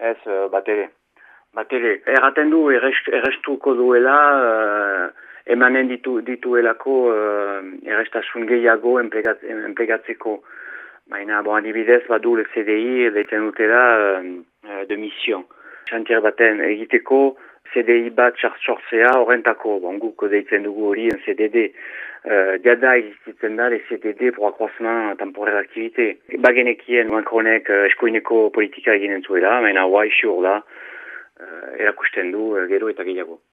Ez, uh, bat ere. Bat ere. Erraten du errest, errestuko duela uh, emanen ditu, dituelako uh, errestasun gehiago enplegat, enplegatzeko. Baina, bon, adibidez, badu le CDI deitzen dutela uh, de mission. Xantier baten egiteko CDI bat sortzea horrentako, bon, guk deitzen dugu hori CDD. Uh, diada existitzen da, CDD pour accroissement temporaire d'activité. Bagenekien, Macronek uh, eskoineko politika eginen zuela, baina hoa isiur da, uh, erakusten du uh, gero eta gehiago.